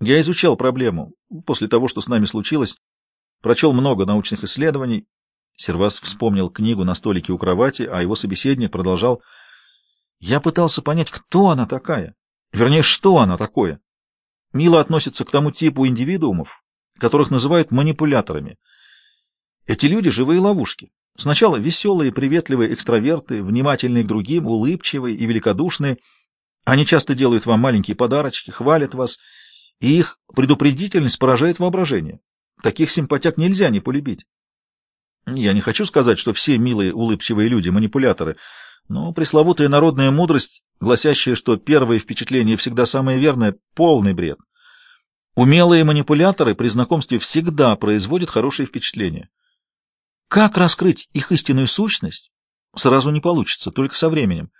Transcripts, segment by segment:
Я изучал проблему после того, что с нами случилось, прочел много научных исследований. Сервас вспомнил книгу на столике у кровати, а его собеседник продолжал. Я пытался понять, кто она такая, вернее, что она такое. Мила относится к тому типу индивидуумов, которых называют манипуляторами. Эти люди — живые ловушки. Сначала веселые, приветливые экстраверты, внимательные к другим, улыбчивые и великодушные. Они часто делают вам маленькие подарочки, хвалят вас — и их предупредительность поражает воображение. Таких симпатяк нельзя не полюбить. Я не хочу сказать, что все милые, улыбчивые люди — манипуляторы, но пресловутая народная мудрость, гласящая, что первое впечатление всегда самое верное, — полный бред. Умелые манипуляторы при знакомстве всегда производят хорошее впечатление. Как раскрыть их истинную сущность, сразу не получится, только со временем.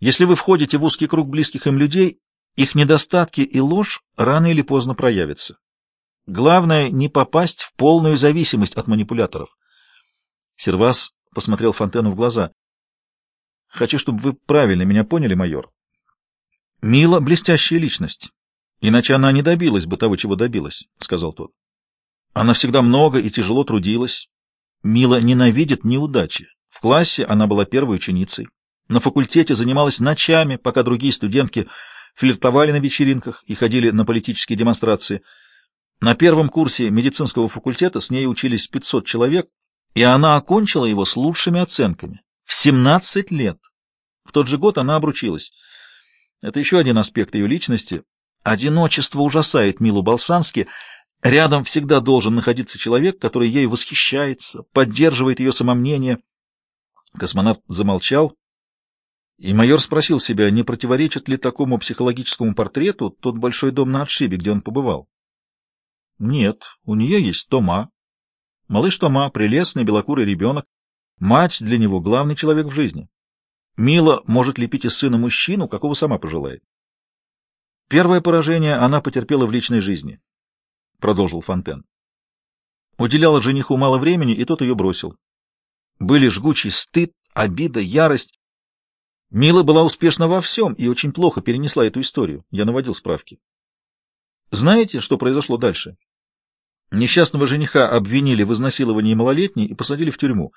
Если вы входите в узкий круг близких им людей, их недостатки и ложь рано или поздно проявятся. Главное — не попасть в полную зависимость от манипуляторов. Сервас посмотрел Фонтену в глаза. — Хочу, чтобы вы правильно меня поняли, майор. Мила — блестящая личность, иначе она не добилась бы того, чего добилась, — сказал тот. Она всегда много и тяжело трудилась. Мила ненавидит неудачи. В классе она была первой ученицей. На факультете занималась ночами, пока другие студентки флиртовали на вечеринках и ходили на политические демонстрации. На первом курсе медицинского факультета с ней учились 500 человек, и она окончила его с лучшими оценками. В 17 лет. В тот же год она обручилась. Это еще один аспект ее личности. Одиночество ужасает Милу Балсански. Рядом всегда должен находиться человек, который ею восхищается, поддерживает ее самомнение. Космонавт замолчал, и майор спросил себя, не противоречит ли такому психологическому портрету тот большой дом на отшибе, где он побывал. Нет, у нее есть Тома. Малыш Тома — прелестный белокурый ребенок. Мать для него — главный человек в жизни. Мила может лепить из сына мужчину, какого сама пожелает. Первое поражение она потерпела в личной жизни, — продолжил Фонтен. Уделяла жениху мало времени, и тот ее бросил. Были жгучий стыд, обида, ярость, Мила была успешна во всем и очень плохо перенесла эту историю. Я наводил справки. Знаете, что произошло дальше? Несчастного жениха обвинили в изнасиловании малолетней и посадили в тюрьму.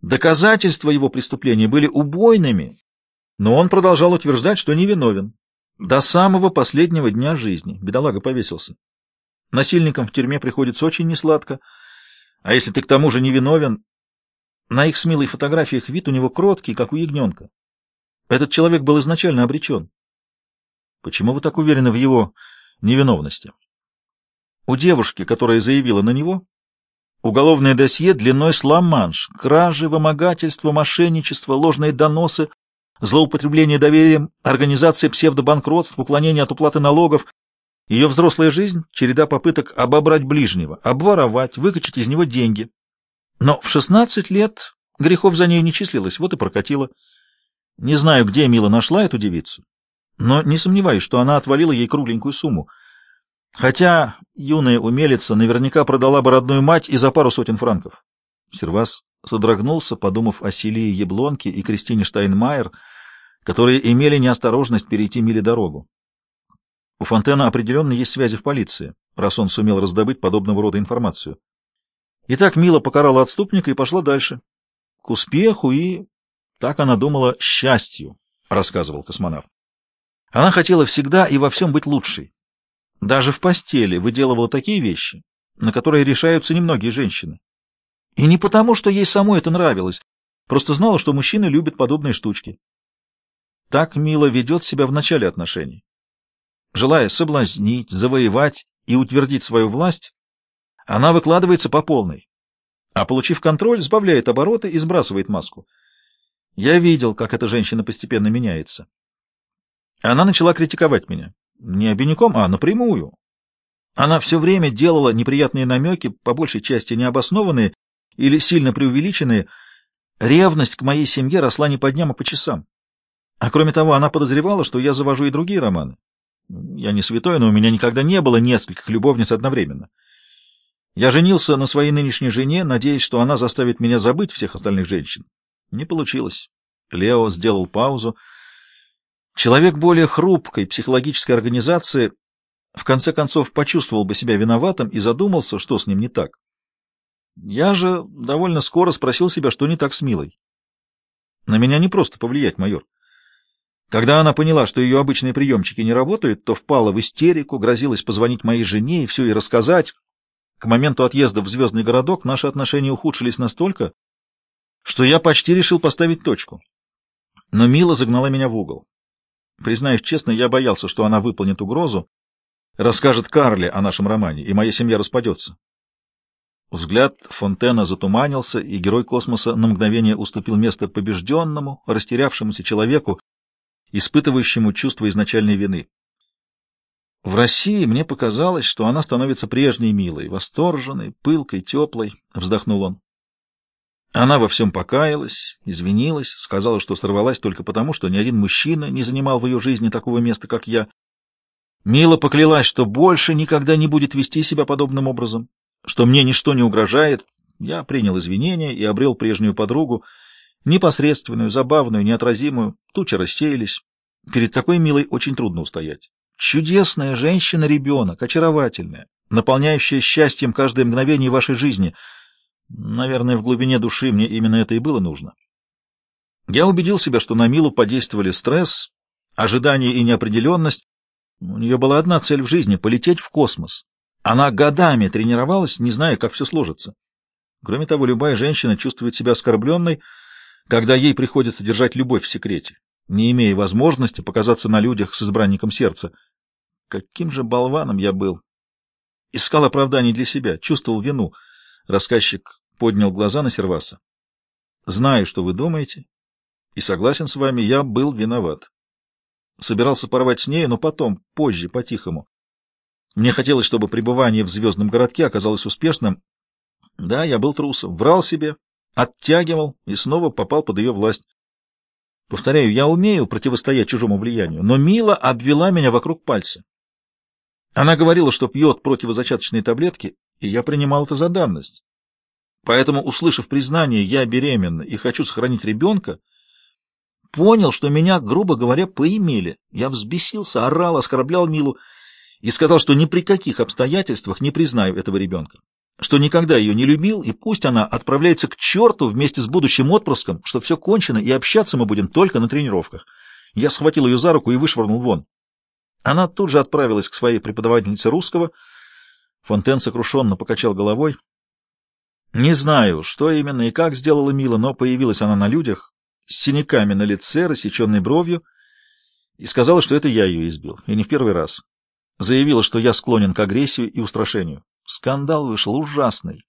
Доказательства его преступления были убойными, но он продолжал утверждать, что невиновен. До самого последнего дня жизни. Бедолага повесился. Насильникам в тюрьме приходится очень несладко, а если ты к тому же невиновен, на их с милой фотографиях вид у него кроткий, как у ягненка. Этот человек был изначально обречен. Почему вы так уверены в его невиновности? У девушки, которая заявила на него, уголовное досье длиной с ла-манш, кражи, вымогательство, мошенничество, ложные доносы, злоупотребление доверием, организация псевдобанкротств, уклонение от уплаты налогов. Ее взрослая жизнь — череда попыток обобрать ближнего, обворовать, выкачать из него деньги. Но в шестнадцать лет грехов за ней не числилось, вот и прокатило. Не знаю, где Мила нашла эту девицу, но не сомневаюсь, что она отвалила ей кругленькую сумму. Хотя юная умелица наверняка продала бы родную мать и за пару сотен франков. Сервас содрогнулся, подумав о Селии Яблонке и Кристине Штайнмайер, которые имели неосторожность перейти Миле дорогу. У Фонтена определенно есть связи в полиции, раз он сумел раздобыть подобного рода информацию. И так Мила покарала отступника и пошла дальше. К успеху и, так она думала, счастью, рассказывал космонавт. Она хотела всегда и во всем быть лучшей. Даже в постели выделывала такие вещи, на которые решаются немногие женщины. И не потому, что ей самой это нравилось, просто знала, что мужчины любят подобные штучки. Так Мила ведет себя в начале отношений. Желая соблазнить, завоевать и утвердить свою власть, она выкладывается по полной. А получив контроль, сбавляет обороты и сбрасывает маску. Я видел, как эта женщина постепенно меняется. Она начала критиковать меня. Не обиняком, а напрямую. Она все время делала неприятные намеки, по большей части необоснованные или сильно преувеличенные. Ревность к моей семье росла не по дням, а по часам. А кроме того, она подозревала, что я завожу и другие романы. Я не святой, но у меня никогда не было нескольких любовниц одновременно. Я женился на своей нынешней жене, надеясь, что она заставит меня забыть всех остальных женщин. Не получилось. Лео сделал паузу. Человек более хрупкой психологической организации в конце концов почувствовал бы себя виноватым и задумался, что с ним не так. Я же довольно скоро спросил себя, что не так с Милой. На меня не просто повлиять, майор. Когда она поняла, что ее обычные приемчики не работают, то впала в истерику, грозилась позвонить моей жене и все ей рассказать. К моменту отъезда в звездный городок наши отношения ухудшились настолько, что я почти решил поставить точку. Но Мила загнала меня в угол. Признаюсь честно, я боялся, что она выполнит угрозу, расскажет Карле о нашем романе, и моя семья распадется. Взгляд Фонтена затуманился, и герой космоса на мгновение уступил место побежденному, растерявшемуся человеку, испытывающему чувство изначальной вины. В России мне показалось, что она становится прежней милой, восторженной, пылкой, теплой, — вздохнул он. Она во всем покаялась, извинилась, сказала, что сорвалась только потому, что ни один мужчина не занимал в ее жизни такого места, как я. Мила поклялась, что больше никогда не будет вести себя подобным образом, что мне ничто не угрожает. Я принял извинения и обрел прежнюю подругу, непосредственную, забавную, неотразимую. Тучи рассеялись. Перед такой милой очень трудно устоять. Чудесная женщина-ребенок, очаровательная, наполняющая счастьем каждое мгновение вашей жизни. Наверное, в глубине души мне именно это и было нужно. Я убедил себя, что на Милу подействовали стресс, ожидание и неопределенность. У нее была одна цель в жизни — полететь в космос. Она годами тренировалась, не зная, как все сложится. Кроме того, любая женщина чувствует себя оскорбленной, когда ей приходится держать любовь в секрете, не имея возможности показаться на людях с избранником сердца. Каким же болваном я был! Искал оправданий для себя, чувствовал вину. Рассказчик поднял глаза на Серваса. Знаю, что вы думаете, и согласен с вами, я был виноват. Собирался порвать с ней, но потом, позже, по-тихому. Мне хотелось, чтобы пребывание в звездном городке оказалось успешным. Да, я был трусом, врал себе, оттягивал и снова попал под ее власть. Повторяю, я умею противостоять чужому влиянию, но Мила обвела меня вокруг пальца. Она говорила, что пьет противозачаточные таблетки, и я принимал это за данность. Поэтому, услышав признание «я беременна и хочу сохранить ребенка», понял, что меня, грубо говоря, поимели. Я взбесился, орал, оскорблял Милу и сказал, что ни при каких обстоятельствах не признаю этого ребенка, что никогда ее не любил, и пусть она отправляется к черту вместе с будущим отпрыском, что все кончено, и общаться мы будем только на тренировках. Я схватил ее за руку и вышвырнул вон. Она тут же отправилась к своей преподавательнице русского. Фонтен сокрушенно покачал головой. Не знаю, что именно и как сделала Мила, но появилась она на людях с синяками на лице, рассеченной бровью, и сказала, что это я ее избил, и не в первый раз. Заявила, что я склонен к агрессии и устрашению. Скандал вышел ужасный.